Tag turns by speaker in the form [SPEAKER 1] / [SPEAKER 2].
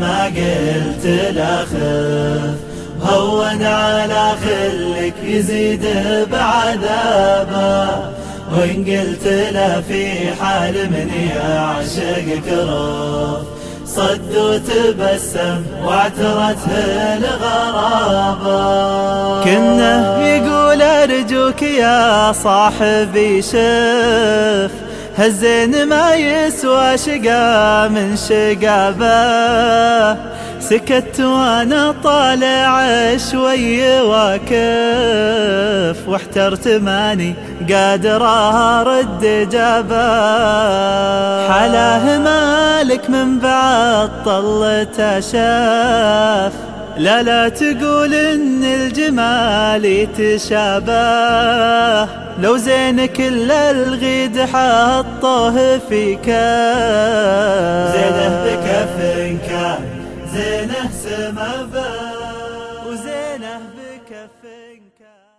[SPEAKER 1] ما قلت لا خف هون على خلك يزيد بعذابه. وإن قلت له في حال من يعشقك رف صد وتبسم واعترته الغرابة
[SPEAKER 2] كنه يقول أرجوك يا صاحبي شف هالزين ما يسوى شقا من شقابه. سكت وأنا طالع شوي واكف واحترت ماني قادر أرد جابه حلاه مالك من بعد طلته شاف لا لا تقول ان الجمال يتشابه. لو زين كل الغيد حطوه في كاف
[SPEAKER 1] زينه بكف كان زينه سما
[SPEAKER 2] وزينه بكف كان